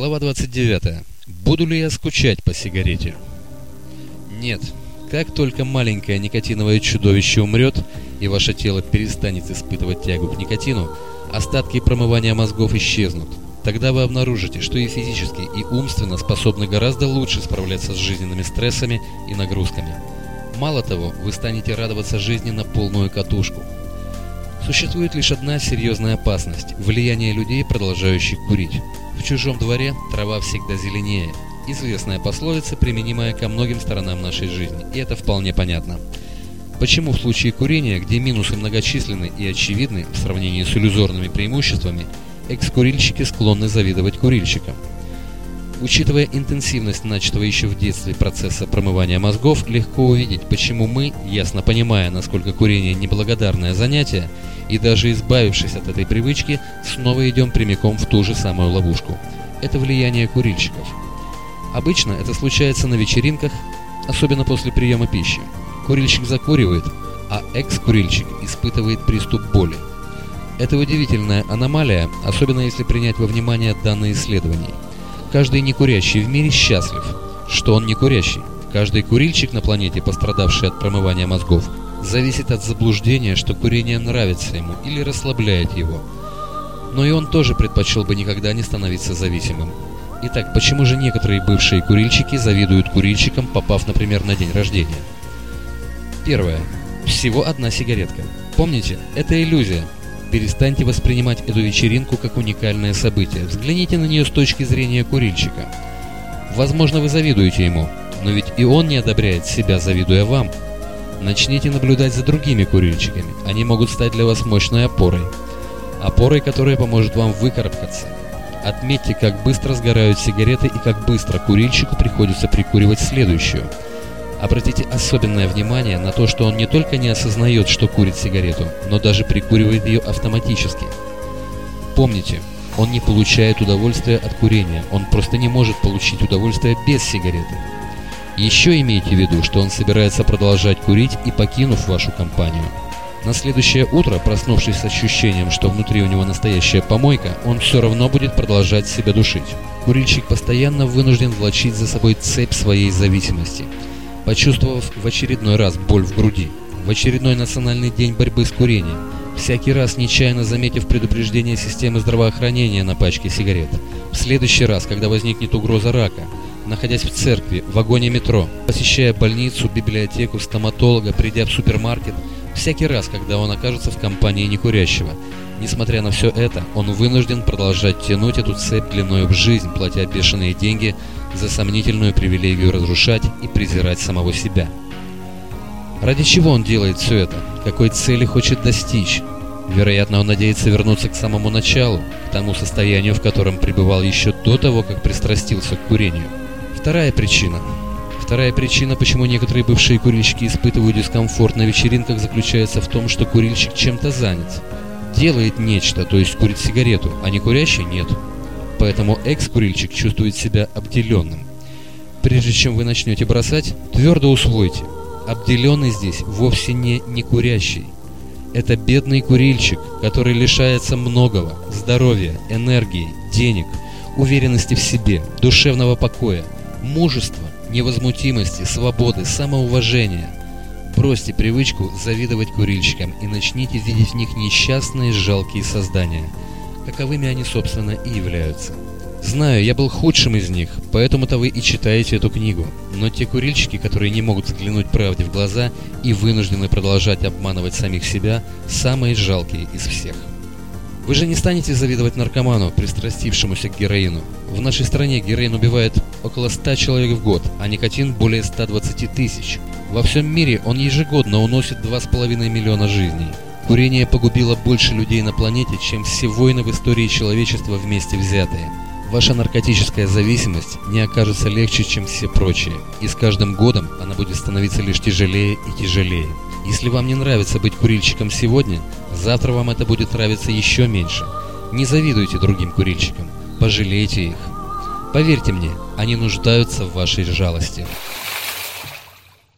Глава 29. Буду ли я скучать по сигарете? Нет. Как только маленькое никотиновое чудовище умрет, и ваше тело перестанет испытывать тягу к никотину, остатки промывания мозгов исчезнут. Тогда вы обнаружите, что и физически, и умственно способны гораздо лучше справляться с жизненными стрессами и нагрузками. Мало того, вы станете радоваться жизни на полную катушку. Существует лишь одна серьезная опасность – влияние людей, продолжающих курить. В чужом дворе трава всегда зеленее. Известная пословица, применимая ко многим сторонам нашей жизни, и это вполне понятно. Почему в случае курения, где минусы многочисленны и очевидны в сравнении с иллюзорными преимуществами, экс-курильщики склонны завидовать курильщикам? Учитывая интенсивность начатого еще в детстве процесса промывания мозгов, легко увидеть, почему мы, ясно понимая, насколько курение неблагодарное занятие, и даже избавившись от этой привычки, снова идем прямиком в ту же самую ловушку. Это влияние курильщиков. Обычно это случается на вечеринках, особенно после приема пищи. Курильщик закуривает, а экс-курильщик испытывает приступ боли. Это удивительная аномалия, особенно если принять во внимание данные исследований. Каждый некурящий в мире счастлив, что он не курящий. Каждый курильщик на планете, пострадавший от промывания мозгов, зависит от заблуждения, что курение нравится ему или расслабляет его. Но и он тоже предпочел бы никогда не становиться зависимым. Итак, почему же некоторые бывшие курильщики завидуют курильщикам, попав, например, на день рождения? Первое. Всего одна сигаретка. Помните, это иллюзия. Перестаньте воспринимать эту вечеринку как уникальное событие. Взгляните на нее с точки зрения курильщика. Возможно, вы завидуете ему, но ведь и он не одобряет себя, завидуя вам. Начните наблюдать за другими курильщиками. Они могут стать для вас мощной опорой. Опорой, которая поможет вам выкарабкаться. Отметьте, как быстро сгорают сигареты и как быстро курильщику приходится прикуривать следующую. Обратите особенное внимание на то, что он не только не осознает, что курит сигарету, но даже прикуривает ее автоматически. Помните, он не получает удовольствия от курения, он просто не может получить удовольствие без сигареты. Еще имейте в виду, что он собирается продолжать курить и покинув вашу компанию. На следующее утро, проснувшись с ощущением, что внутри у него настоящая помойка, он все равно будет продолжать себя душить. Курильщик постоянно вынужден влачить за собой цепь своей зависимости. Почувствовав в очередной раз боль в груди, в очередной национальный день борьбы с курением, всякий раз нечаянно заметив предупреждение системы здравоохранения на пачке сигарет, в следующий раз, когда возникнет угроза рака, находясь в церкви, в вагоне метро, посещая больницу, библиотеку, стоматолога, придя в супермаркет, всякий раз, когда он окажется в компании некурящего. Несмотря на все это, он вынужден продолжать тянуть эту цепь длиною в жизнь, платя бешеные деньги за сомнительную привилегию разрушать и презирать самого себя. Ради чего он делает все это? Какой цели хочет достичь? Вероятно, он надеется вернуться к самому началу, к тому состоянию, в котором пребывал еще до того, как пристрастился к курению. Вторая причина. Вторая причина, почему некоторые бывшие курильщики испытывают дискомфорт на вечеринках, заключается в том, что курильщик чем-то занят. Делает нечто, то есть курит сигарету, а не курящий нет. Поэтому экс-курильщик чувствует себя обделенным. Прежде чем вы начнете бросать, твердо усвойте. Обделенный здесь вовсе не некурящий. Это бедный курильщик, который лишается многого – здоровья, энергии, денег, уверенности в себе, душевного покоя – мужества, невозмутимости, свободы, самоуважения. Бросьте привычку завидовать курильщикам и начните видеть в них несчастные жалкие создания, каковыми они, собственно, и являются. Знаю, я был худшим из них, поэтому-то вы и читаете эту книгу. Но те курильщики, которые не могут взглянуть правде в глаза и вынуждены продолжать обманывать самих себя, самые жалкие из всех. Вы же не станете завидовать наркоману, пристрастившемуся к героину. В нашей стране героин убивает около 100 человек в год, а никотин более 120 тысяч. Во всем мире он ежегодно уносит 2,5 миллиона жизней. Курение погубило больше людей на планете, чем все войны в истории человечества вместе взятые. Ваша наркотическая зависимость не окажется легче, чем все прочие, и с каждым годом она будет становиться лишь тяжелее и тяжелее. Если вам не нравится быть курильщиком сегодня, завтра вам это будет нравиться еще меньше. Не завидуйте другим курильщикам, пожалейте их. Поверьте мне, они нуждаются в вашей жалости.